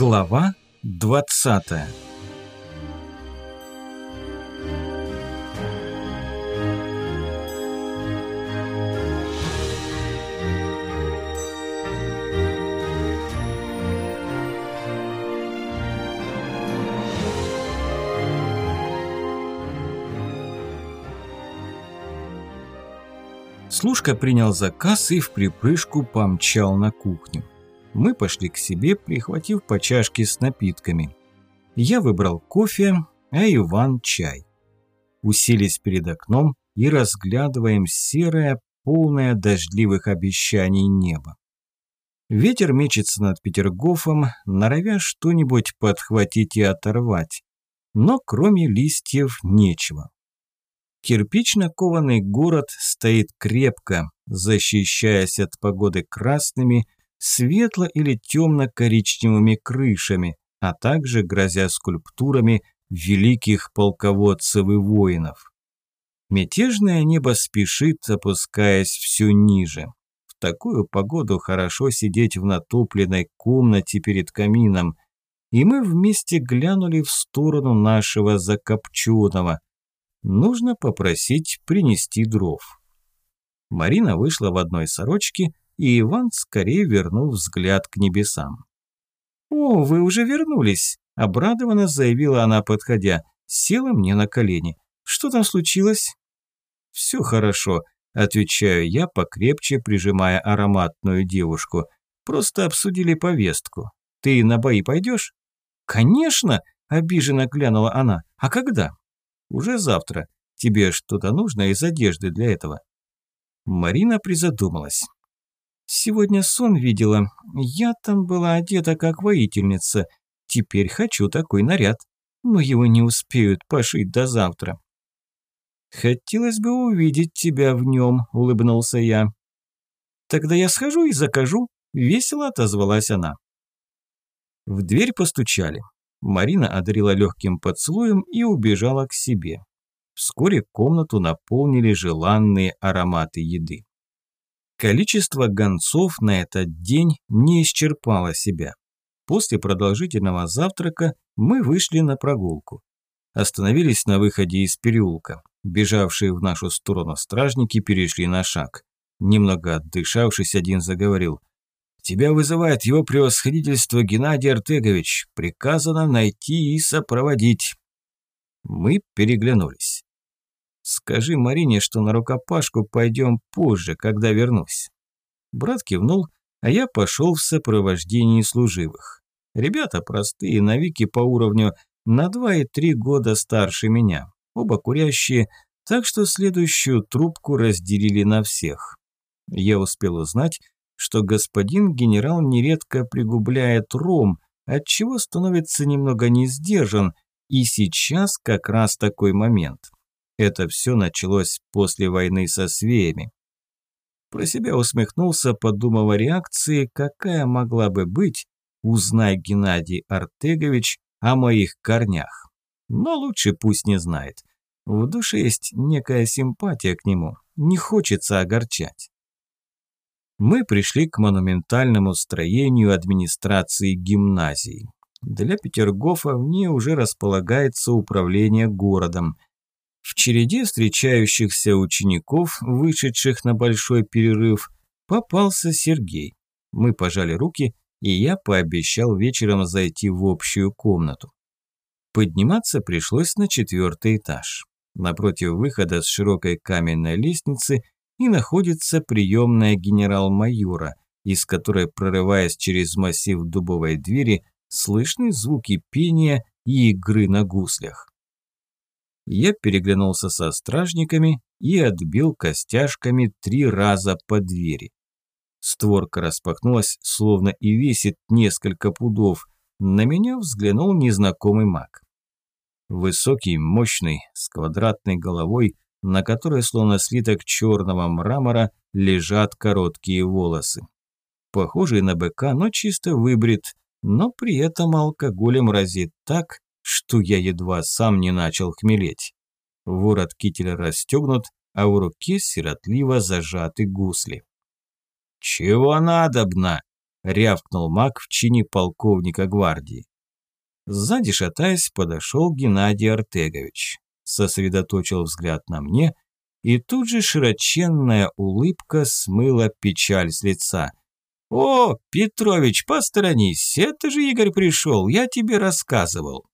Глава 20 Служка принял заказ и в припрыжку помчал на кухню. Мы пошли к себе, прихватив по чашке с напитками. Я выбрал кофе, а Иван – чай. Уселись перед окном и разглядываем серое, полное дождливых обещаний небо. Ветер мечется над Петергофом, норовя что-нибудь подхватить и оторвать. Но кроме листьев нечего. Кирпично кованый город стоит крепко, защищаясь от погоды красными, светло- или темно-коричневыми крышами, а также грозя скульптурами великих полководцев и воинов. Мятежное небо спешит, опускаясь все ниже. В такую погоду хорошо сидеть в натопленной комнате перед камином, и мы вместе глянули в сторону нашего закопченного. Нужно попросить принести дров. Марина вышла в одной сорочке, и Иван скорее вернул взгляд к небесам. «О, вы уже вернулись!» – обрадованно заявила она, подходя. Села мне на колени. «Что там случилось?» «Все хорошо», – отвечаю я, покрепче прижимая ароматную девушку. «Просто обсудили повестку. Ты на бои пойдешь?» «Конечно!» – обиженно глянула она. «А когда?» «Уже завтра. Тебе что-то нужно из одежды для этого?» Марина призадумалась. Сегодня сон видела. Я там была одета как воительница. Теперь хочу такой наряд. Но его не успеют пошить до завтра. «Хотелось бы увидеть тебя в нем», – улыбнулся я. «Тогда я схожу и закажу», – весело отозвалась она. В дверь постучали. Марина одарила легким поцелуем и убежала к себе. Вскоре комнату наполнили желанные ароматы еды. Количество гонцов на этот день не исчерпало себя. После продолжительного завтрака мы вышли на прогулку. Остановились на выходе из переулка. Бежавшие в нашу сторону стражники перешли на шаг. Немного отдышавшись, один заговорил. «Тебя вызывает его превосходительство Геннадий Артегович. Приказано найти и сопроводить». Мы переглянулись. Скажи Марине, что на рукопашку пойдем позже, когда вернусь». Брат кивнул, а я пошел в сопровождении служивых. Ребята простые, навики по уровню, на два и три года старше меня, оба курящие, так что следующую трубку разделили на всех. Я успел узнать, что господин генерал нередко пригубляет ром, отчего становится немного не сдержан, и сейчас как раз такой момент. Это все началось после войны со свеями. Про себя усмехнулся, подумав о реакции, какая могла бы быть, узнай Геннадий Артегович о моих корнях. Но лучше пусть не знает. В душе есть некая симпатия к нему, не хочется огорчать. Мы пришли к монументальному строению администрации гимназии. Для Петергофа в ней уже располагается управление городом – в череде встречающихся учеников, вышедших на большой перерыв, попался Сергей. Мы пожали руки, и я пообещал вечером зайти в общую комнату. Подниматься пришлось на четвертый этаж. Напротив выхода с широкой каменной лестницы и находится приемная генерал-майора, из которой, прорываясь через массив дубовой двери, слышны звуки пения и игры на гуслях. Я переглянулся со стражниками и отбил костяшками три раза по двери. Створка распахнулась, словно и весит несколько пудов. На меня взглянул незнакомый маг. Высокий, мощный, с квадратной головой, на которой, словно слиток черного мрамора, лежат короткие волосы. Похожий на быка, но чисто выбрит, но при этом алкоголем разит так, что я едва сам не начал хмелеть. Ворот кителя расстегнут, а в руке сиротливо зажаты гусли. «Чего надобно?» – рявкнул маг в чине полковника гвардии. Сзади шатаясь подошел Геннадий Артегович, сосредоточил взгляд на мне, и тут же широченная улыбка смыла печаль с лица. «О, Петрович, посторонись, это же Игорь пришел, я тебе рассказывал».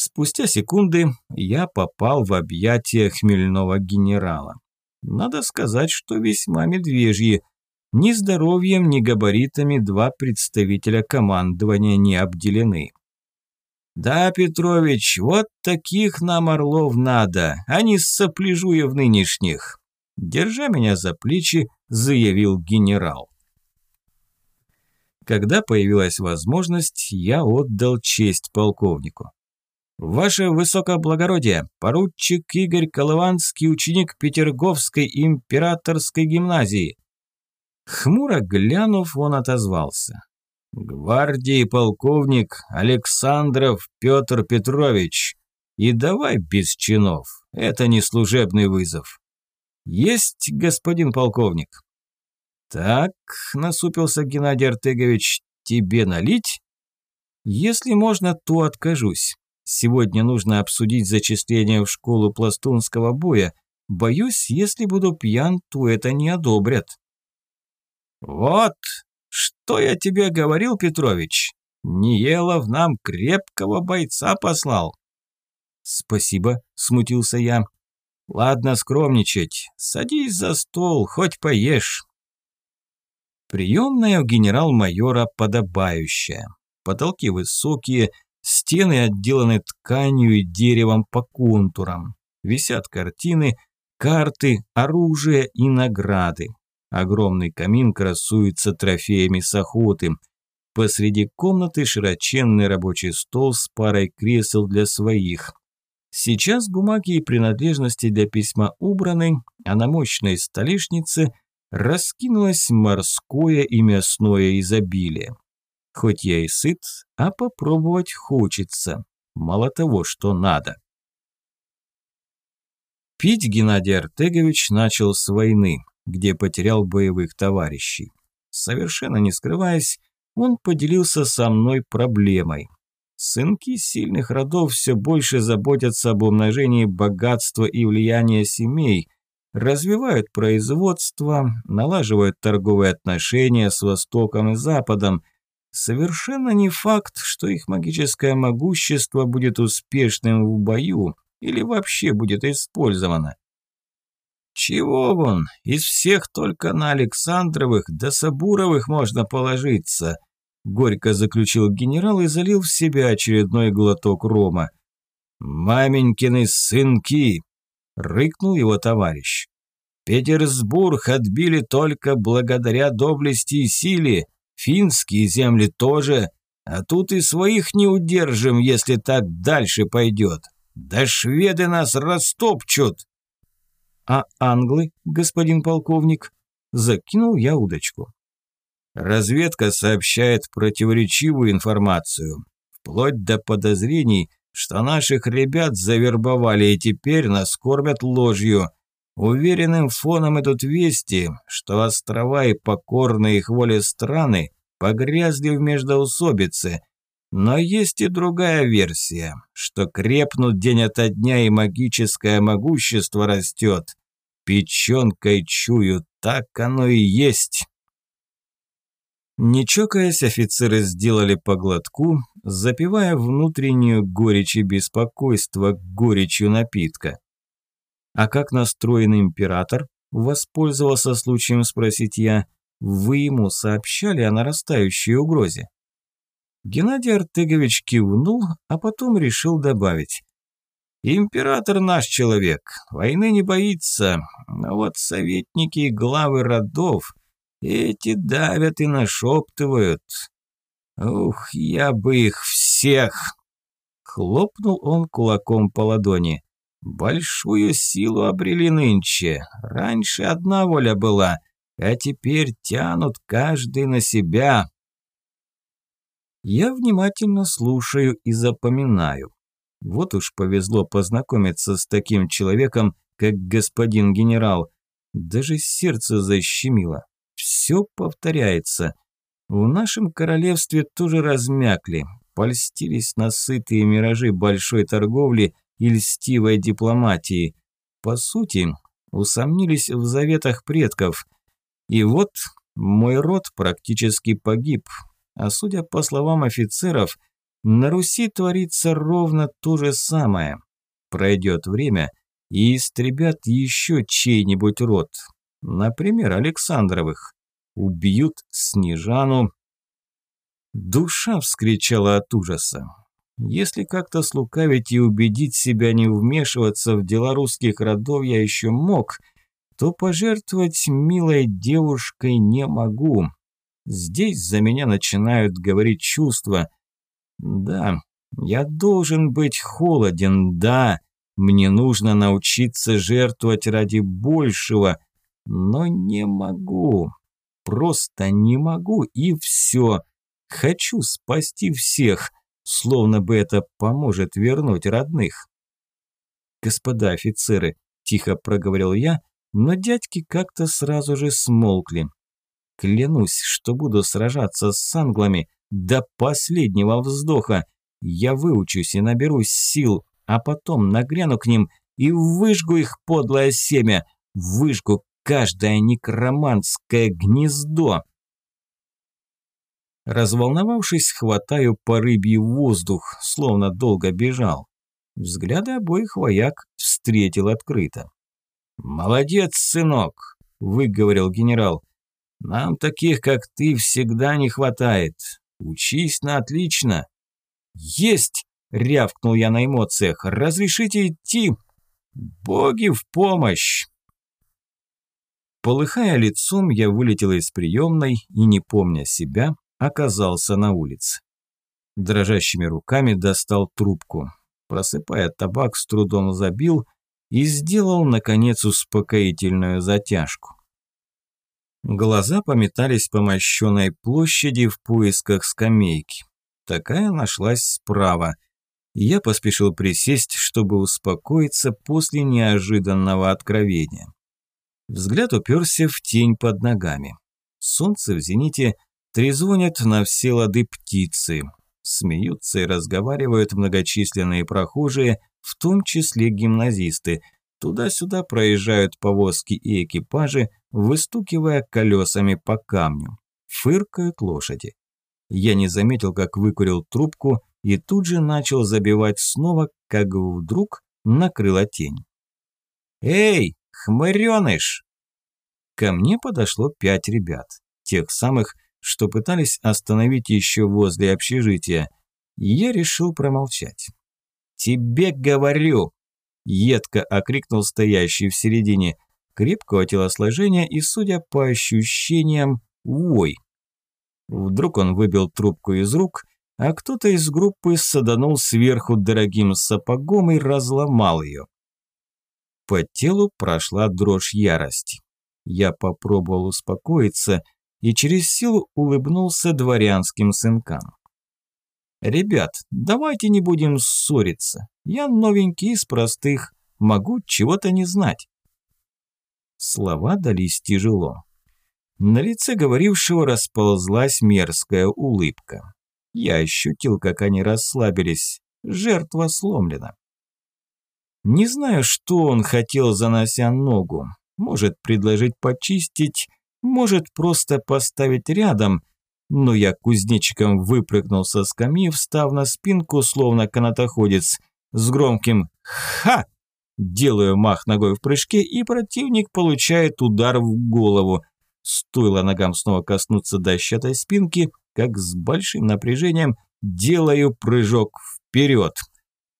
Спустя секунды я попал в объятия хмельного генерала. Надо сказать, что весьма медвежьи. Ни здоровьем, ни габаритами два представителя командования не обделены. «Да, Петрович, вот таких нам орлов надо, а не сопляжуев нынешних!» Держа меня за плечи, заявил генерал. Когда появилась возможность, я отдал честь полковнику. «Ваше высокоблагородие, поручик Игорь Колыванский, ученик Петерговской императорской гимназии». Хмуро глянув, он отозвался. «Гвардии полковник Александров Петр Петрович. И давай без чинов, это не служебный вызов». «Есть, господин полковник». «Так», – насупился Геннадий Артегович, – «тебе налить?» «Если можно, то откажусь. Сегодня нужно обсудить зачисление в школу пластунского боя. Боюсь, если буду пьян, то это не одобрят». «Вот, что я тебе говорил, Петрович? Ниелов нам крепкого бойца послал». «Спасибо», – смутился я. «Ладно скромничать. Садись за стол, хоть поешь». Приемная у генерал-майора подобающая. Потолки высокие, Стены отделаны тканью и деревом по контурам. Висят картины, карты, оружие и награды. Огромный камин красуется трофеями с охоты. Посреди комнаты широченный рабочий стол с парой кресел для своих. Сейчас бумаги и принадлежности для письма убраны, а на мощной столешнице раскинулось морское и мясное изобилие. Хоть я и сыт, а попробовать хочется. Мало того, что надо. Пить Геннадий Артегович начал с войны, где потерял боевых товарищей. Совершенно не скрываясь, он поделился со мной проблемой. Сынки сильных родов все больше заботятся об умножении богатства и влияния семей, развивают производство, налаживают торговые отношения с Востоком и Западом – Совершенно не факт, что их магическое могущество будет успешным в бою или вообще будет использовано. Чего вон, из всех только на Александровых да Сабуровых можно положиться, горько заключил генерал и залил в себя очередной глоток рома. «Маменькины сынки!» – рыкнул его товарищ. «Петербург отбили только благодаря доблести и силе, Финские земли тоже, а тут и своих не удержим, если так дальше пойдет. Да шведы нас растопчут. А англы, господин полковник, закинул я удочку. Разведка сообщает противоречивую информацию, вплоть до подозрений, что наших ребят завербовали и теперь нас кормят ложью. Уверенным фоном идут вести, что острова и покорные их воле страны погрязли в междоусобице. Но есть и другая версия, что крепнут день ото дня и магическое могущество растет. Печенкой чую, так оно и есть. Не чокаясь, офицеры сделали по глотку, запивая внутреннюю горечь и беспокойство горечью напитка. «А как настроен император?» – воспользовался случаем спросить я. «Вы ему сообщали о нарастающей угрозе?» Геннадий Артегович кивнул, а потом решил добавить. «Император наш человек, войны не боится, но вот советники и главы родов, эти давят и нашептывают. Ух, я бы их всех!» Хлопнул он кулаком по ладони. Большую силу обрели нынче. Раньше одна воля была, а теперь тянут каждый на себя. Я внимательно слушаю и запоминаю. Вот уж повезло познакомиться с таким человеком, как господин генерал. Даже сердце защемило. Все повторяется. В нашем королевстве тоже размякли, польстились на сытые миражи большой торговли и льстивой дипломатии. По сути, усомнились в заветах предков. И вот мой род практически погиб, а судя по словам офицеров, на Руси творится ровно то же самое. Пройдет время, и истребят еще чей-нибудь род, например, Александровых. Убьют Снежану. Душа вскричала от ужаса. Если как-то слукавить и убедить себя не вмешиваться в дела русских родов я еще мог, то пожертвовать милой девушкой не могу. Здесь за меня начинают говорить чувства. Да, я должен быть холоден, да, мне нужно научиться жертвовать ради большего, но не могу. Просто не могу, и все. Хочу спасти всех, словно бы это поможет вернуть родных. «Господа офицеры», – тихо проговорил я, но дядьки как-то сразу же смолкли. «Клянусь, что буду сражаться с англами до последнего вздоха. Я выучусь и наберусь сил, а потом нагряну к ним и выжгу их подлое семя, выжгу каждое некроманское гнездо. Разволновавшись, хватаю по рыбье воздух, словно долго бежал. Взгляды обоих вояк встретил открыто. «Молодец, сынок!» – выговорил генерал. «Нам таких, как ты, всегда не хватает. Учись на отлично». «Есть!» – рявкнул я на эмоциях. «Разрешите идти?» «Боги в помощь!» Полыхая лицом, я вылетел из приемной и, не помня себя, оказался на улице. Дрожащими руками достал трубку. Просыпая табак, с трудом забил и сделал, наконец, успокоительную затяжку. Глаза пометались по мощенной площади в поисках скамейки. Такая нашлась справа – я поспешил присесть, чтобы успокоиться после неожиданного откровения. Взгляд уперся в тень под ногами. Солнце в зените трезвонят на все лады птицы. Смеются и разговаривают многочисленные прохожие, в том числе гимназисты. Туда-сюда проезжают повозки и экипажи, выстукивая колесами по камню. Фыркают лошади. Я не заметил, как выкурил трубку, и тут же начал забивать снова, как вдруг накрыла тень. «Эй, хмырёныш!» Ко мне подошло пять ребят, тех самых, что пытались остановить еще возле общежития. Я решил промолчать. «Тебе говорю!» – едко окрикнул стоящий в середине, крепкого телосложения и, судя по ощущениям, вой. Вдруг он выбил трубку из рук а кто-то из группы саданул сверху дорогим сапогом и разломал ее. По телу прошла дрожь ярости. Я попробовал успокоиться и через силу улыбнулся дворянским сынкам. «Ребят, давайте не будем ссориться. Я новенький из простых, могу чего-то не знать». Слова дались тяжело. На лице говорившего расползлась мерзкая улыбка. Я ощутил, как они расслабились. Жертва сломлена. Не знаю, что он хотел, занося ногу. Может, предложить почистить, может, просто поставить рядом. Но я кузнечиком выпрыгнул со скамьи, встав на спинку, словно канатоходец, с громким «Ха!» Делаю мах ногой в прыжке, и противник получает удар в голову. Стоило ногам снова коснуться дощатой спинки, как с большим напряжением делаю прыжок вперед.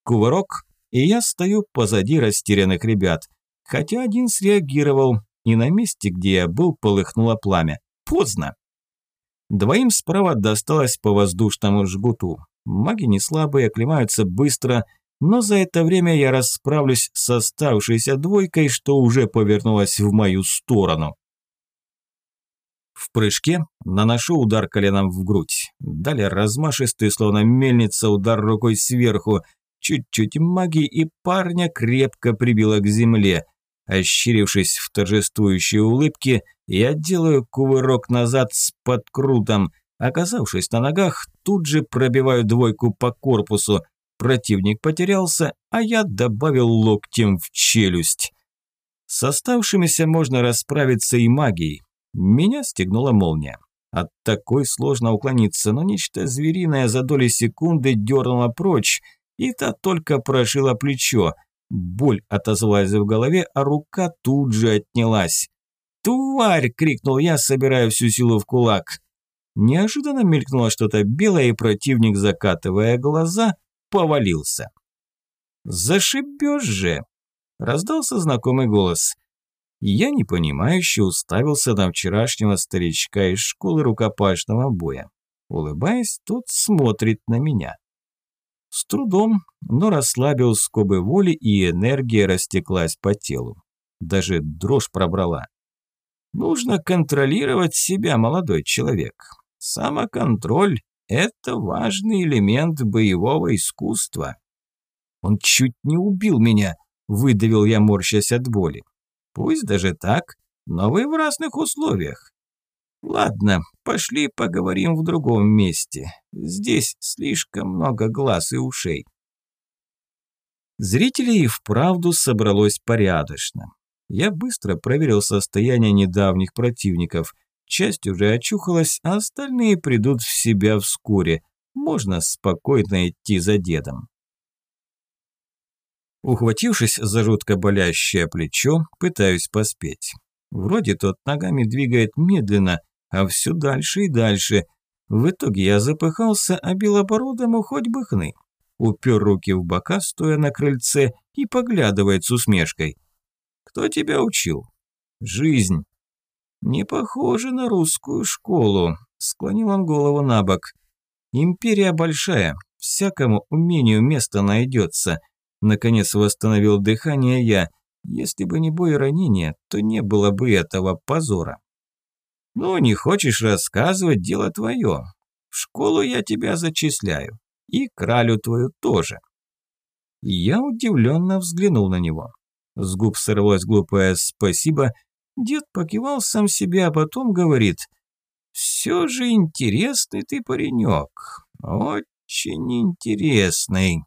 Кувырок, и я стою позади растерянных ребят. Хотя один среагировал, и на месте, где я был, полыхнуло пламя. Поздно. Двоим справа досталось по воздушному жгуту. Маги не слабые, оклемаются быстро, но за это время я расправлюсь с оставшейся двойкой, что уже повернулась в мою сторону. В прыжке наношу удар коленом в грудь. Далее размашистый, словно мельница, удар рукой сверху. Чуть-чуть магии, и парня крепко прибило к земле. Ощерившись в торжествующей улыбке, я делаю кувырок назад с подкрутом. Оказавшись на ногах, тут же пробиваю двойку по корпусу. Противник потерялся, а я добавил локтем в челюсть. С оставшимися можно расправиться и магией. Меня стегнула молния. От такой сложно уклониться, но нечто звериное за доли секунды дернуло прочь, и та только прошила плечо. Боль отозвалась в голове, а рука тут же отнялась. «Тварь!» – крикнул я, собирая всю силу в кулак. Неожиданно мелькнуло что-то белое, и противник, закатывая глаза, повалился. «Зашибешь же!» – раздался знакомый голос. Я непонимающе уставился на вчерашнего старичка из школы рукопашного боя. Улыбаясь, тот смотрит на меня. С трудом, но расслабил скобы воли, и энергия растеклась по телу. Даже дрожь пробрала. Нужно контролировать себя, молодой человек. Самоконтроль – это важный элемент боевого искусства. Он чуть не убил меня, выдавил я, морщась от боли. Пусть даже так, но вы в разных условиях. Ладно, пошли поговорим в другом месте. Здесь слишком много глаз и ушей. Зрителей и вправду собралось порядочно. Я быстро проверил состояние недавних противников. Часть уже очухалась, а остальные придут в себя вскоре. Можно спокойно идти за дедом. Ухватившись за жутко болящее плечо, пытаюсь поспеть. Вроде тот ногами двигает медленно, а все дальше и дальше. В итоге я запыхался, а белобородому хоть бы хны. Упер руки в бока, стоя на крыльце, и поглядывает с усмешкой. «Кто тебя учил?» «Жизнь». «Не похоже на русскую школу», – склонил он голову на бок. «Империя большая, всякому умению место найдется. Наконец восстановил дыхание я. Если бы не бой и ранение, то не было бы этого позора. Ну, не хочешь рассказывать, дело твое. В школу я тебя зачисляю. И кралю твою тоже. Я удивленно взглянул на него. С губ сорвалось глупое «спасибо». Дед покивал сам себе, а потом говорит «Все же интересный ты паренек, очень интересный».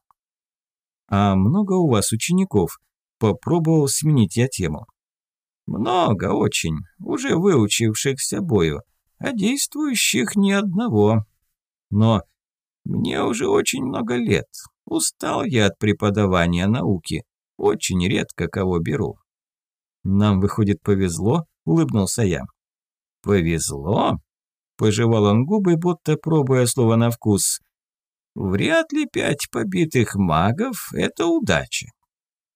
«А много у вас учеников?» Попробовал сменить я тему. «Много очень, уже выучившихся бою, а действующих ни одного. Но мне уже очень много лет. Устал я от преподавания науки. Очень редко кого беру». «Нам, выходит, повезло?» – улыбнулся я. «Повезло?» – пожевал он губы, будто пробуя слово на вкус. Вряд ли пять побитых магов – это удача.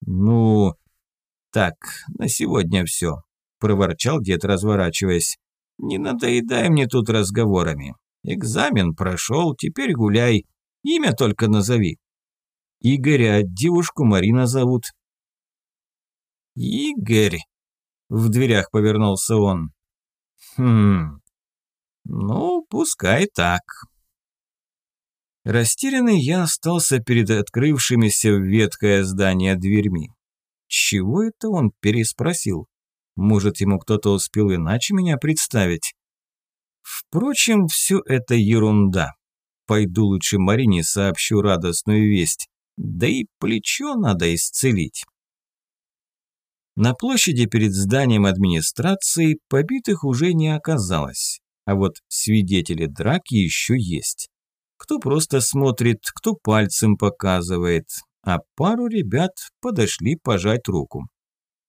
Ну, так, на сегодня все, проворчал дед, разворачиваясь. Не надоедай мне тут разговорами. Экзамен прошел, теперь гуляй. Имя только назови. Игоря, девушку Марина зовут. Игорь, в дверях повернулся он. Хм, ну, пускай так. Растерянный я остался перед открывшимися в ветхое здание дверьми. Чего это он переспросил? Может, ему кто-то успел иначе меня представить? Впрочем, все это ерунда. Пойду лучше Марине сообщу радостную весть. Да и плечо надо исцелить. На площади перед зданием администрации побитых уже не оказалось, а вот свидетели драки еще есть. Кто просто смотрит, кто пальцем показывает, а пару ребят подошли пожать руку.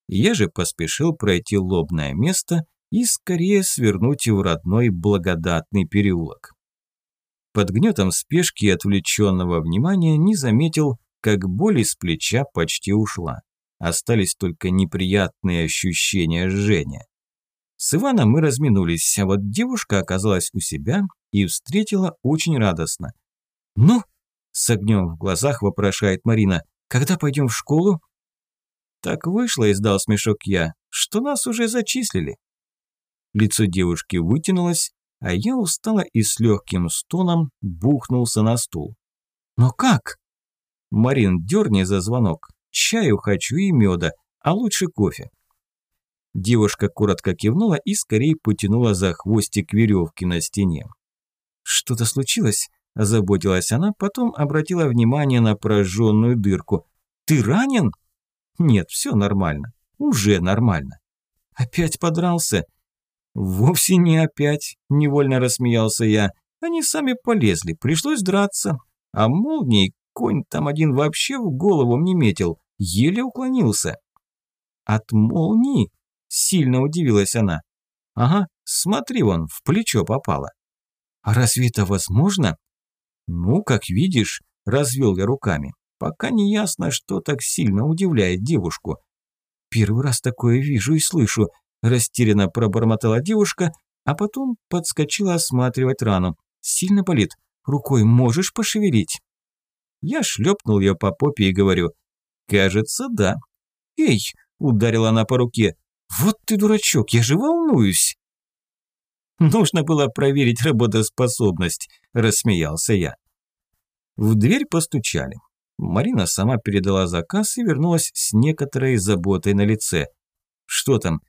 Я же поспешил пройти лобное место и скорее свернуть в родной благодатный переулок. Под гнетом спешки и отвлеченного внимания не заметил, как боль из плеча почти ушла. Остались только неприятные ощущения жжения. С Иваном мы разминулись, а вот девушка оказалась у себя и встретила очень радостно. «Ну?» – с огнем в глазах вопрошает Марина. «Когда пойдем в школу?» «Так вышло», – издал смешок я, – «что нас уже зачислили». Лицо девушки вытянулось, а я устало и с легким стоном бухнулся на стул. «Но как?» «Марин, дерни за звонок. Чаю хочу и меда, а лучше кофе». Девушка коротко кивнула и скорее потянула за хвостик веревки на стене. «Что-то случилось?» – озаботилась она, потом обратила внимание на прожженную дырку. «Ты ранен?» «Нет, все нормально. Уже нормально». «Опять подрался?» «Вовсе не опять», – невольно рассмеялся я. «Они сами полезли, пришлось драться. А молнией конь там один вообще в голову мне метил, еле уклонился». «От молнии?» – сильно удивилась она. «Ага, смотри вон, в плечо попало». «А разве это возможно?» «Ну, как видишь», – развел я руками. «Пока не ясно, что так сильно удивляет девушку». «Первый раз такое вижу и слышу», – растерянно пробормотала девушка, а потом подскочила осматривать рану. «Сильно болит? Рукой можешь пошевелить?» Я шлепнул ее по попе и говорю. «Кажется, да». «Эй!» – ударила она по руке. «Вот ты дурачок, я же волнуюсь!» Нужно было проверить работоспособность, рассмеялся я. В дверь постучали. Марина сама передала заказ и вернулась с некоторой заботой на лице. Что там?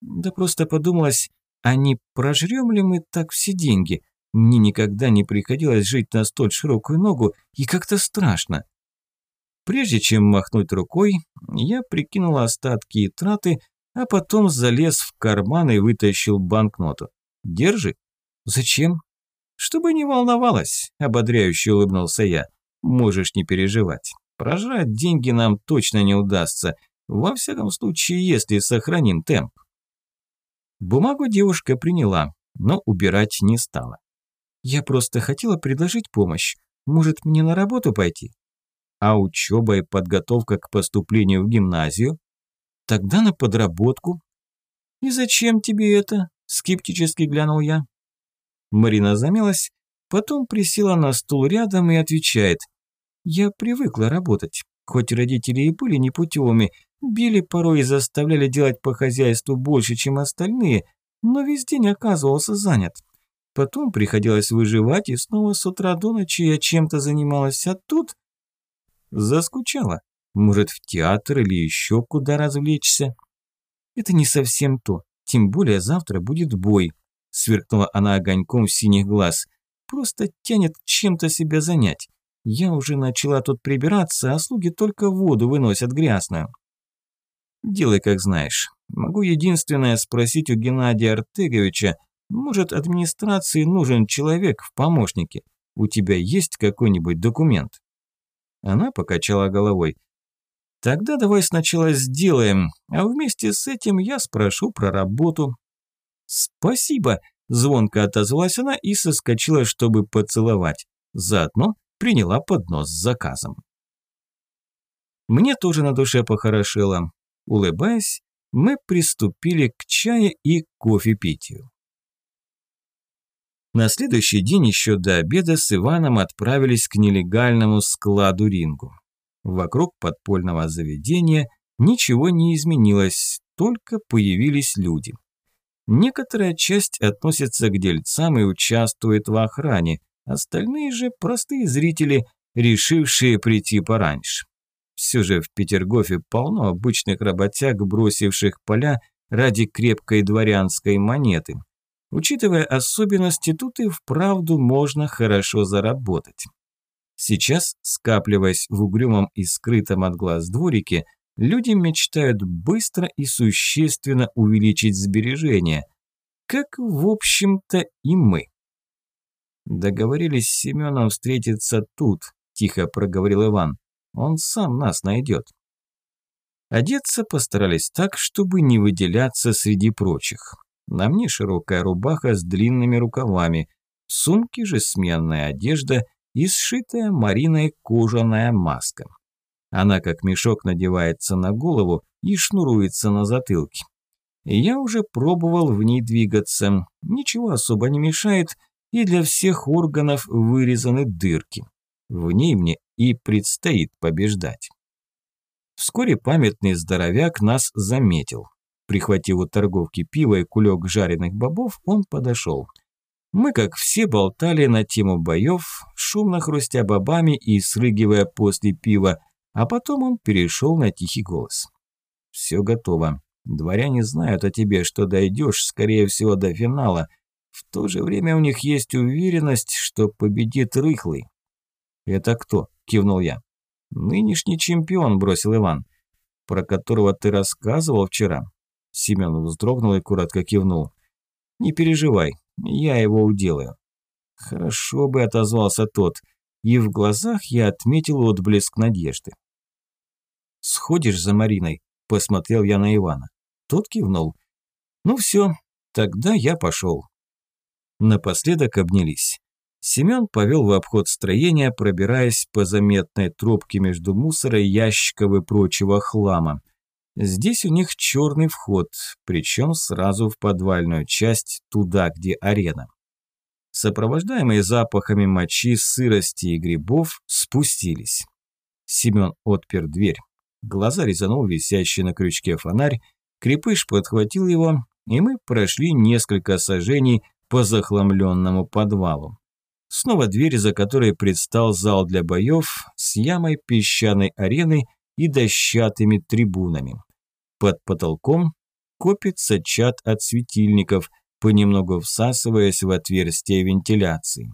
Да просто подумалось, а не прожрем ли мы так все деньги? Мне никогда не приходилось жить на столь широкую ногу, и как-то страшно. Прежде чем махнуть рукой, я прикинул остатки и траты, а потом залез в карман и вытащил банкноту. Держи. Зачем? Чтобы не волновалась, ободряюще улыбнулся я. Можешь не переживать. Прожрать деньги нам точно не удастся. Во всяком случае, если сохраним темп. Бумагу девушка приняла, но убирать не стала. Я просто хотела предложить помощь. Может, мне на работу пойти? А учеба и подготовка к поступлению в гимназию? Тогда на подработку. И зачем тебе это? Скептически глянул я. Марина замялась, потом присела на стул рядом и отвечает. «Я привыкла работать. Хоть родители и были непутевыми, били порой и заставляли делать по хозяйству больше, чем остальные, но весь день оказывался занят. Потом приходилось выживать, и снова с утра до ночи я чем-то занималась, а тут... Заскучала. Может, в театр или еще куда развлечься? Это не совсем то. Тем более завтра будет бой. Сверкнула она огоньком синих глаз. Просто тянет чем-то себя занять. Я уже начала тут прибираться, а слуги только воду выносят грязную. Делай, как знаешь. Могу единственное спросить у Геннадия Артеговича, может, администрации нужен человек в помощнике? У тебя есть какой-нибудь документ? Она покачала головой. Тогда давай сначала сделаем, а вместе с этим я спрошу про работу. Спасибо, звонко отозвалась она и соскочила, чтобы поцеловать. Заодно приняла поднос с заказом. Мне тоже на душе похорошело. Улыбаясь, мы приступили к чаю и кофе питью. На следующий день еще до обеда с Иваном отправились к нелегальному складу Рингу. Вокруг подпольного заведения ничего не изменилось, только появились люди. Некоторая часть относится к дельцам и участвует в охране, остальные же простые зрители, решившие прийти пораньше. Все же в Петергофе полно обычных работяг, бросивших поля ради крепкой дворянской монеты. Учитывая особенности, тут и вправду можно хорошо заработать. Сейчас, скапливаясь в угрюмом и скрытом от глаз дворике, люди мечтают быстро и существенно увеличить сбережения, как, в общем-то, и мы. «Договорились с Семеном встретиться тут», – тихо проговорил Иван. «Он сам нас найдет». Одеться постарались так, чтобы не выделяться среди прочих. На мне широкая рубаха с длинными рукавами, сумки же сменная одежда – и сшитая Мариной кожаная маска. Она как мешок надевается на голову и шнуруется на затылке. Я уже пробовал в ней двигаться, ничего особо не мешает, и для всех органов вырезаны дырки. В ней мне и предстоит побеждать. Вскоре памятный здоровяк нас заметил. Прихватив у торговки пива и кулек жареных бобов, он подошел – мы, как все, болтали на тему боев, шумно хрустя бобами и срыгивая после пива, а потом он перешел на тихий голос. «Все готово. Дворяне знают о тебе, что дойдешь, скорее всего, до финала. В то же время у них есть уверенность, что победит Рыхлый. «Это кто?» – кивнул я. «Нынешний чемпион», – бросил Иван, – «про которого ты рассказывал вчера». Семен вздрогнул и коротко кивнул. «Не переживай, я его уделаю». «Хорошо бы», – отозвался тот, и в глазах я отметил отблеск надежды. «Сходишь за Мариной?» – посмотрел я на Ивана. Тот кивнул. «Ну все, тогда я пошел». Напоследок обнялись. Семен повел в обход строения, пробираясь по заметной тропке между мусора, ящиков и прочего хлама. Здесь у них черный вход, причем сразу в подвальную часть, туда, где арена. Сопровождаемые запахами мочи, сырости и грибов, спустились. Семен отпер дверь. Глаза резанул висящий на крючке фонарь, крепыш подхватил его, и мы прошли несколько сажений по захламленному подвалу. Снова дверь, за которой предстал зал для боев с ямой песчаной арены и дощатыми трибунами. Под потолком копится чат от светильников, понемногу всасываясь в отверстие вентиляции.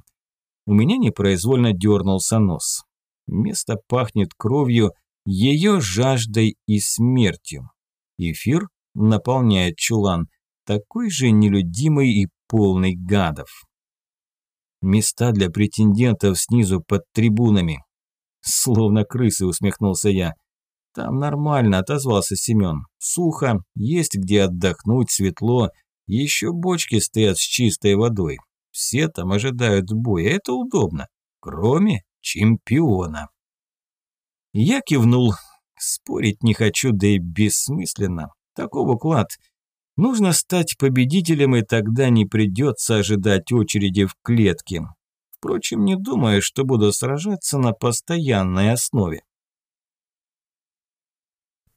У меня непроизвольно дернулся нос. Место пахнет кровью, ее жаждой и смертью. Эфир наполняет чулан, такой же нелюдимый и полный гадов. Места для претендентов снизу под трибунами. Словно крысы, усмехнулся я. Там нормально, отозвался Семен. Сухо, есть где отдохнуть, светло. Еще бочки стоят с чистой водой. Все там ожидают боя, это удобно. Кроме чемпиона. Я кивнул. Спорить не хочу, да и бессмысленно. Таков уклад. Нужно стать победителем, и тогда не придется ожидать очереди в клетке. Впрочем, не думаю, что буду сражаться на постоянной основе.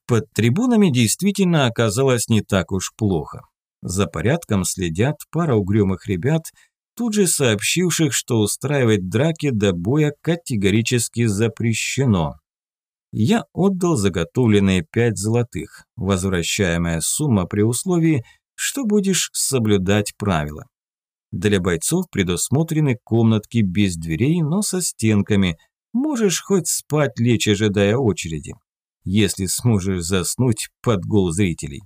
Под трибунами действительно оказалось не так уж плохо. За порядком следят пара угрюмых ребят, тут же сообщивших, что устраивать драки до боя категорически запрещено. Я отдал заготовленные пять золотых, возвращаемая сумма при условии, что будешь соблюдать правила. Для бойцов предусмотрены комнатки без дверей, но со стенками. Можешь хоть спать лечь, ожидая очереди если сможешь заснуть под гол зрителей.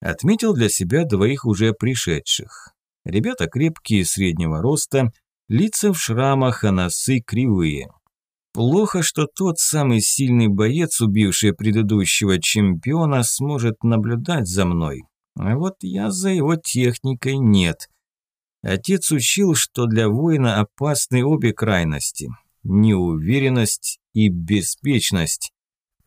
Отметил для себя двоих уже пришедших. Ребята крепкие, среднего роста, лица в шрамах, а носы кривые. Плохо, что тот самый сильный боец, убивший предыдущего чемпиона, сможет наблюдать за мной. А вот я за его техникой нет. Отец учил, что для воина опасны обе крайности – неуверенность и беспечность.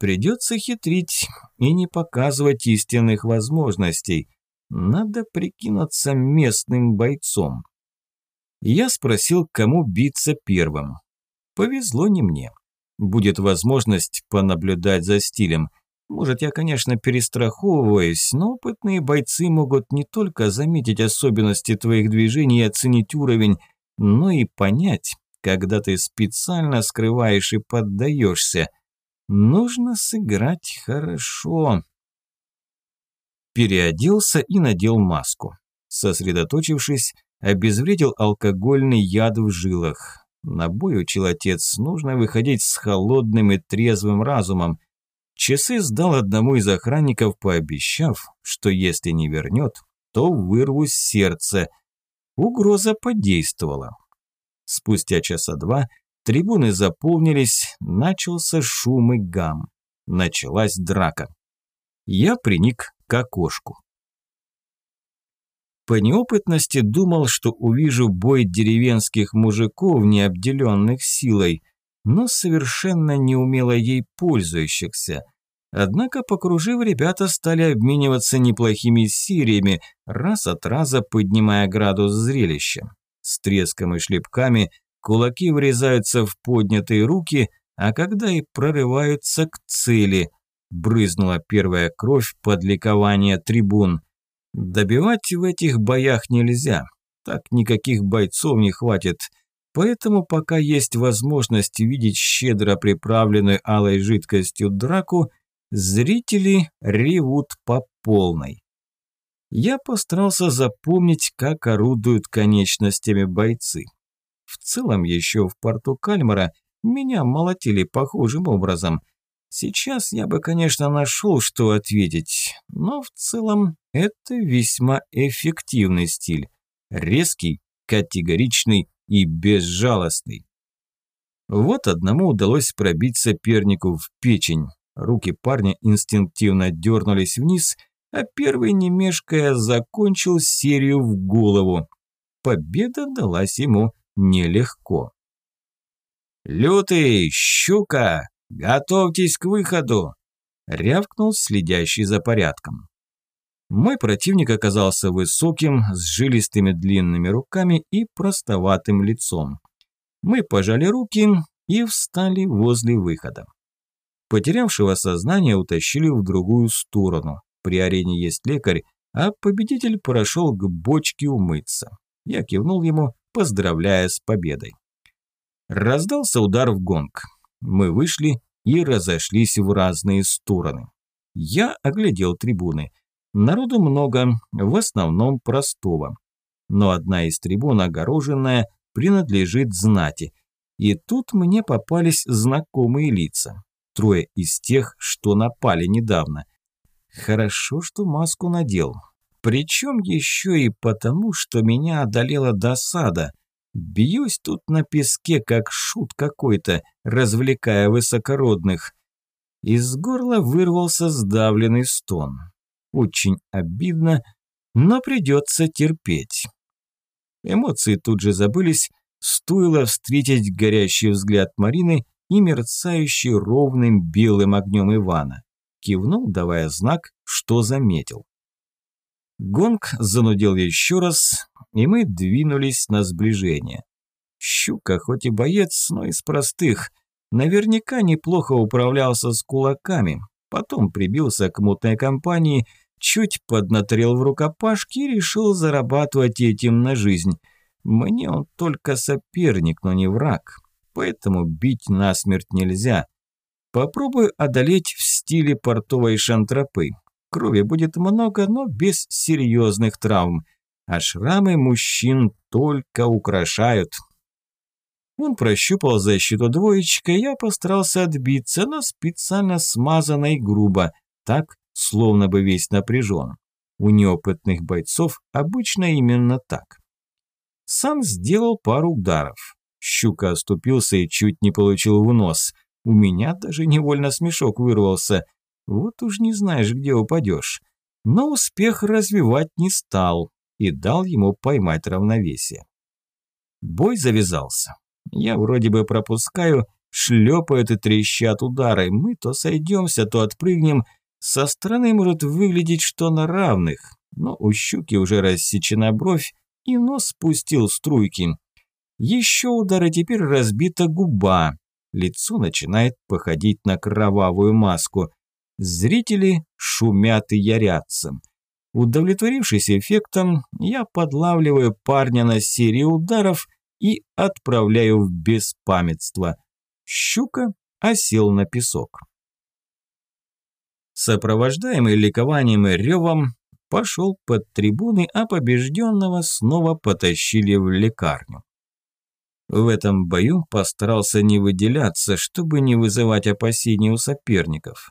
Придется хитрить и не показывать истинных возможностей. Надо прикинуться местным бойцом. Я спросил, кому биться первым. Повезло не мне. Будет возможность понаблюдать за стилем. Может, я, конечно, перестраховываюсь, но опытные бойцы могут не только заметить особенности твоих движений и оценить уровень, но и понять, когда ты специально скрываешь и поддаешься – Нужно сыграть хорошо. Переоделся и надел маску. Сосредоточившись, обезвредил алкогольный яд в жилах. На бой учил отец, нужно выходить с холодным и трезвым разумом. Часы сдал одному из охранников, пообещав, что если не вернет, то вырву сердце. Угроза подействовала. Спустя часа два Трибуны заполнились, начался шум и гам. Началась драка. Я приник к окошку. По неопытности думал, что увижу бой деревенских мужиков, не обделенных силой, но совершенно неумело ей пользующихся. Однако, покружив, ребята стали обмениваться неплохими сериями, раз от раза поднимая градус зрелища. С треском и шлепками Кулаки врезаются в поднятые руки, а когда и прорываются к цели. Брызнула первая кровь под ликование трибун. Добивать в этих боях нельзя. Так никаких бойцов не хватит. Поэтому пока есть возможность видеть щедро приправленную алой жидкостью драку, зрители ревут по полной. Я постарался запомнить, как орудуют конечностями бойцы. В целом, еще в порту Кальмара меня молотили похожим образом. Сейчас я бы, конечно, нашел, что ответить, но в целом это весьма эффективный стиль. Резкий, категоричный и безжалостный. Вот одному удалось пробить сопернику в печень. Руки парня инстинктивно дернулись вниз, а первый, не мешкая, закончил серию в голову. Победа далась ему нелегко. «Лютый, щука, готовьтесь к выходу!» – рявкнул следящий за порядком. Мой противник оказался высоким, с жилистыми длинными руками и простоватым лицом. Мы пожали руки и встали возле выхода. Потерявшего сознание утащили в другую сторону. При арене есть лекарь, а победитель прошел к бочке умыться. Я кивнул ему, поздравляя с победой. Раздался удар в гонг. Мы вышли и разошлись в разные стороны. Я оглядел трибуны. Народу много, в основном простого. Но одна из трибун, огороженная, принадлежит знати. И тут мне попались знакомые лица. Трое из тех, что напали недавно. Хорошо, что маску надел. Причем еще и потому, что меня одолела досада. Бьюсь тут на песке, как шут какой-то, развлекая высокородных. Из горла вырвался сдавленный стон. Очень обидно, но придется терпеть. Эмоции тут же забылись, стоило встретить горящий взгляд Марины и мерцающий ровным белым огнем Ивана. Кивнул, давая знак, что заметил. Гонг занудил еще раз, и мы двинулись на сближение. Щука хоть и боец, но из простых. Наверняка неплохо управлялся с кулаками, потом прибился к мутной компании, чуть поднаторил в рукопашке и решил зарабатывать этим на жизнь. Мне он только соперник, но не враг, поэтому бить насмерть нельзя. Попробую одолеть в стиле портовой шантропы. Крови будет много, но без серьезных травм – а шрамы мужчин только украшают. Он прощупал защиту двоечка, я постарался отбиться, но специально смазанно и грубо, так, словно бы весь напряжен. У неопытных бойцов обычно именно так. Сам сделал пару ударов. Щука оступился и чуть не получил в нос. У меня даже невольно смешок вырвался. Вот уж не знаешь, где упадешь. Но успех развивать не стал и дал ему поймать равновесие. Бой завязался. Я вроде бы пропускаю, шлепают и трещат удары. Мы то сойдемся, то отпрыгнем. Со стороны может выглядеть, что на равных. Но у щуки уже рассечена бровь, и нос спустил струйки. Еще удар, и теперь разбита губа. Лицо начинает походить на кровавую маску. Зрители шумят и ярятся. Удовлетворившись эффектом, я подлавливаю парня на серии ударов и отправляю в беспамятство. Щука осел на песок. Сопровождаемый ликованием и ревом, пошел под трибуны, а побежденного снова потащили в лекарню. В этом бою постарался не выделяться, чтобы не вызывать опасений у соперников.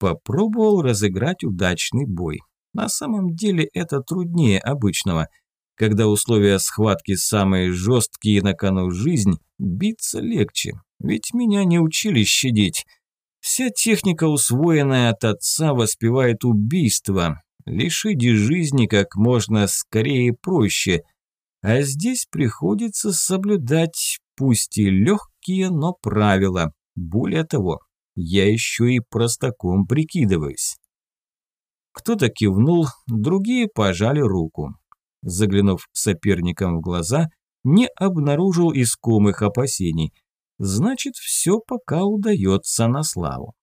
Попробовал разыграть удачный бой. На самом деле это труднее обычного. Когда условия схватки самые жесткие на кону жизнь, биться легче. Ведь меня не учили щадить. Вся техника, усвоенная от отца, воспевает убийство. Лишить жизни как можно скорее и проще. А здесь приходится соблюдать, пусть и легкие, но правила. Более того, я еще и простаком прикидываюсь. Кто-то кивнул, другие пожали руку. Заглянув соперникам в глаза, не обнаружил искомых опасений. Значит, все пока удается на славу.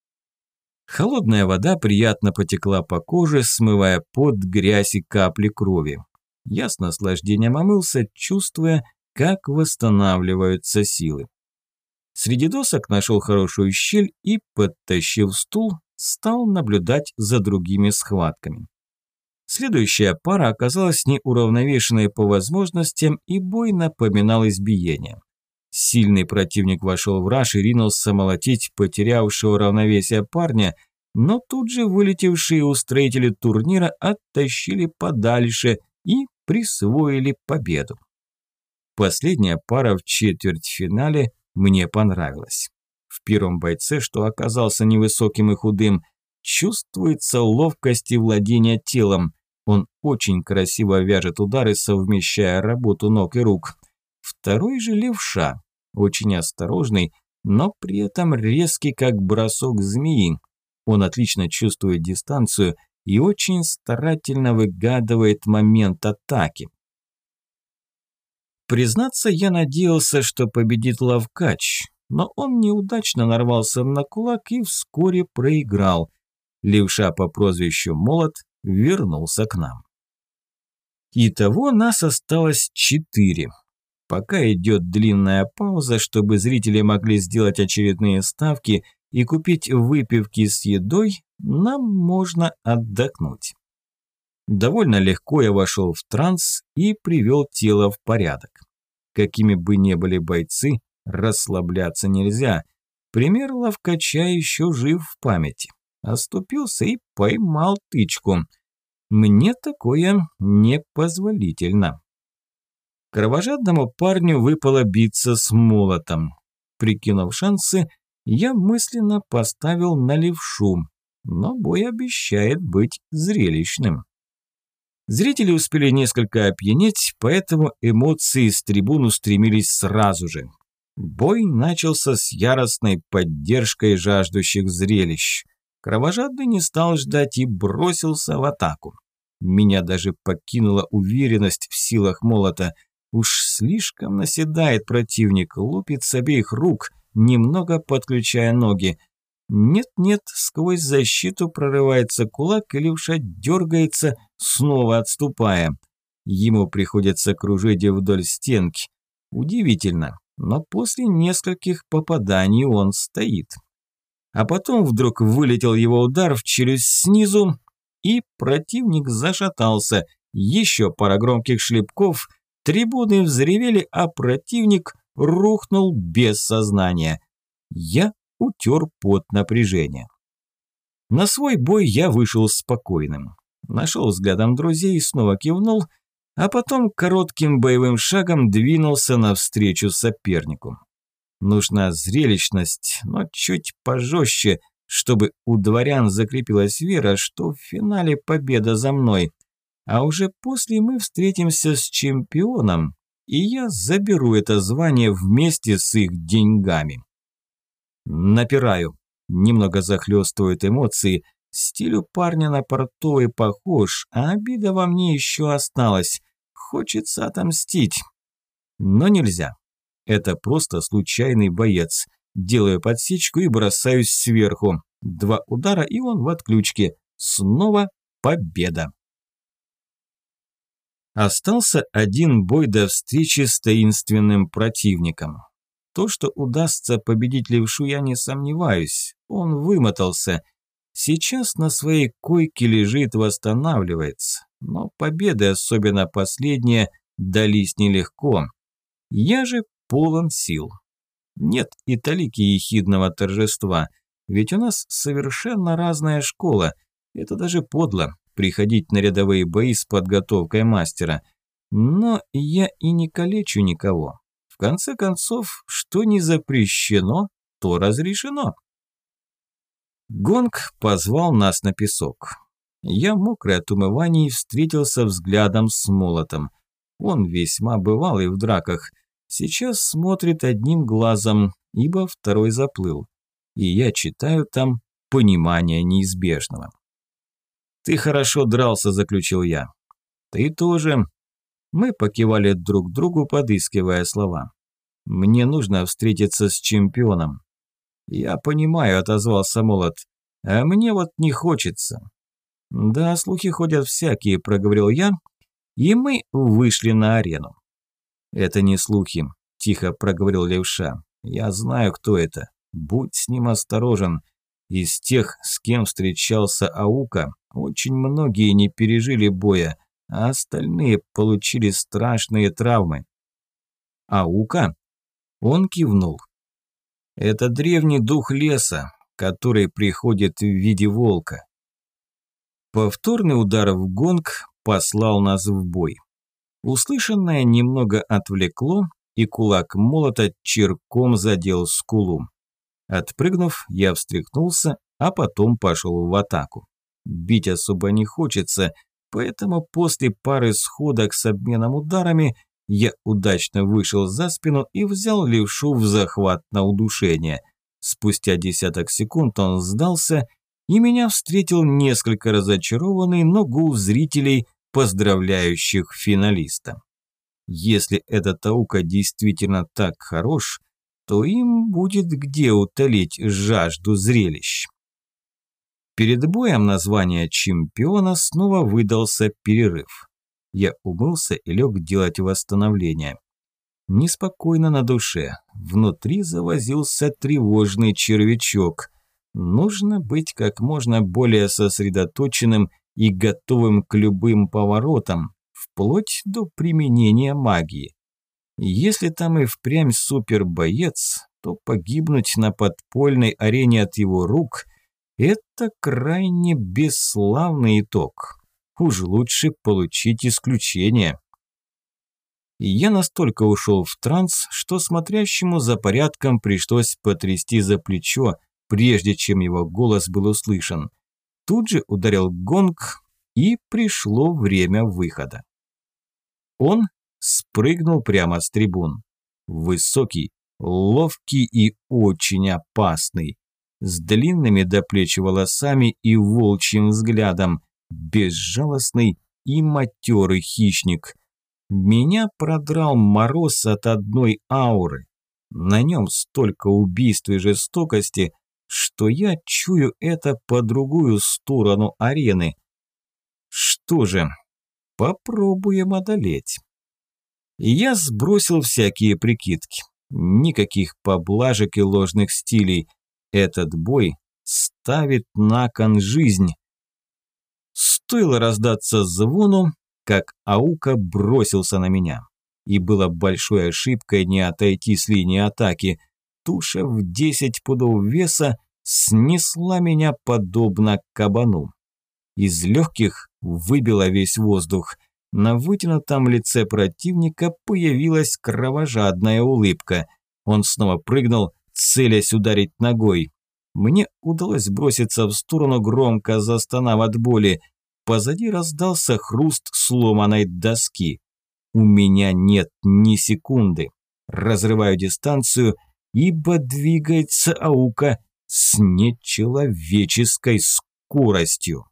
Холодная вода приятно потекла по коже, смывая под грязь и капли крови. Я с наслаждением омылся, чувствуя, как восстанавливаются силы. Среди досок нашел хорошую щель и, подтащив стул, стал наблюдать за другими схватками. Следующая пара оказалась неуравновешенной по возможностям, и бой напоминал избиение. Сильный противник вошел в раж и ринулся молотить потерявшего равновесие парня, но тут же вылетевшие устроители турнира оттащили подальше и присвоили победу. Последняя пара в четвертьфинале мне понравилась. В первом бойце, что оказался невысоким и худым, чувствуется ловкость и владение телом. Он очень красиво вяжет удары, совмещая работу ног и рук. Второй же левша, очень осторожный, но при этом резкий, как бросок змеи. Он отлично чувствует дистанцию и очень старательно выгадывает момент атаки. Признаться, я надеялся, что победит Лавкач, но он неудачно нарвался на кулак и вскоре проиграл. Левша по прозвищу Молот вернулся к нам. Итого нас осталось четыре. Пока идет длинная пауза, чтобы зрители могли сделать очередные ставки и купить выпивки с едой, нам можно отдохнуть. Довольно легко я вошел в транс и привел тело в порядок. Какими бы ни были бойцы, расслабляться нельзя. Пример ловкача еще жив в памяти. Оступился и поймал тычку. Мне такое непозволительно. Кровожадному парню выпало биться с молотом. Прикинув шансы, я мысленно поставил на левшу, но бой обещает быть зрелищным. Зрители успели несколько опьянеть, поэтому эмоции с трибун устремились сразу же. Бой начался с яростной поддержкой жаждущих зрелищ. Кровожадный не стал ждать и бросился в атаку. Меня даже покинула уверенность в силах молота. Уж слишком наседает противник, лупит с обеих рук, немного подключая ноги. Нет-нет, сквозь защиту прорывается кулак, и левша дергается, снова отступая. Ему приходится кружить вдоль стенки. Удивительно, но после нескольких попаданий он стоит. А потом вдруг вылетел его удар в челюсть снизу, и противник зашатался. Еще пара громких шлепков, трибуны взревели, а противник рухнул без сознания. Я утер под напряжение. На свой бой я вышел спокойным. Нашел взглядом друзей и снова кивнул, а потом коротким боевым шагом двинулся навстречу сопернику. Нужна зрелищность, но чуть пожестче, чтобы у дворян закрепилась вера, что в финале победа за мной. А уже после мы встретимся с чемпионом, и я заберу это звание вместе с их деньгами. Напираю. Немного захлестывают эмоции. Стилю парня на портовый похож, а обида во мне еще осталась. Хочется отомстить. Но нельзя. Это просто случайный боец. Делаю подсечку и бросаюсь сверху. Два удара, и он в отключке. Снова победа. Остался один бой до встречи с таинственным противником. То, что удастся победить левшу, я не сомневаюсь. Он вымотался. Сейчас на своей койке лежит, восстанавливается. Но победы, особенно последние, дались нелегко. Я же полон сил. Нет и талики ехидного торжества, ведь у нас совершенно разная школа. Это даже подло, приходить на рядовые бои с подготовкой мастера. Но я и не калечу никого. В конце концов, что не запрещено, то разрешено. Гонг позвал нас на песок. Я, мокрый от умываний, встретился взглядом с молотом. Он весьма бывалый в драках. Сейчас смотрит одним глазом, ибо второй заплыл. И я читаю там понимание неизбежного. «Ты хорошо дрался», – заключил я. «Ты тоже», мы покивали друг другу, подыскивая слова. «Мне нужно встретиться с чемпионом». «Я понимаю», – отозвался Молот. «А мне вот не хочется». «Да, слухи ходят всякие», – проговорил я, и мы вышли на арену. «Это не слухи», – тихо проговорил Левша. «Я знаю, кто это. Будь с ним осторожен. Из тех, с кем встречался Аука, очень многие не пережили боя, а остальные получили страшные травмы. Аука? Он кивнул. Это древний дух леса, который приходит в виде волка. Повторный удар в гонг послал нас в бой. Услышанное немного отвлекло, и кулак молота черком задел скулу. Отпрыгнув, я встряхнулся, а потом пошел в атаку. Бить особо не хочется, поэтому после пары сходок с обменом ударами я удачно вышел за спину и взял левшу в захват на удушение. Спустя десяток секунд он сдался, и меня встретил несколько разочарованный, но гул зрителей, поздравляющих финалиста. Если этот Аука действительно так хорош, то им будет где утолить жажду зрелищ. Перед боем названия чемпиона снова выдался перерыв. Я умылся и лег делать восстановление. Неспокойно на душе. Внутри завозился тревожный червячок. Нужно быть как можно более сосредоточенным и готовым к любым поворотам, вплоть до применения магии. Если там и впрямь супербоец, то погибнуть на подпольной арене от его рук – это крайне бесславный итог. Уж лучше получить исключение. я настолько ушел в транс, что смотрящему за порядком пришлось потрясти за плечо, прежде чем его голос был услышан. Тут же ударил гонг, и пришло время выхода. Он спрыгнул прямо с трибун. Высокий, ловкий и очень опасный. С длинными до плеч волосами и волчьим взглядом. Безжалостный и матерый хищник. Меня продрал мороз от одной ауры. На нем столько убийств и жестокости, что я чую это по другую сторону арены. Что же, попробуем одолеть. Я сбросил всякие прикидки. Никаких поблажек и ложных стилей. Этот бой ставит на кон жизнь. Стоило раздаться звону, как Аука бросился на меня. И было большой ошибкой не отойти с линии атаки. Туша в 10 пудов веса снесла меня подобно кабану. Из легких выбила весь воздух – на вытянутом лице противника появилась кровожадная улыбка. Он снова прыгнул, целясь ударить ногой. Мне удалось броситься в сторону, громко застонав от боли. Позади раздался хруст сломанной доски. У меня нет ни секунды. Разрываю дистанцию, ибо двигается аука с нечеловеческой скоростью.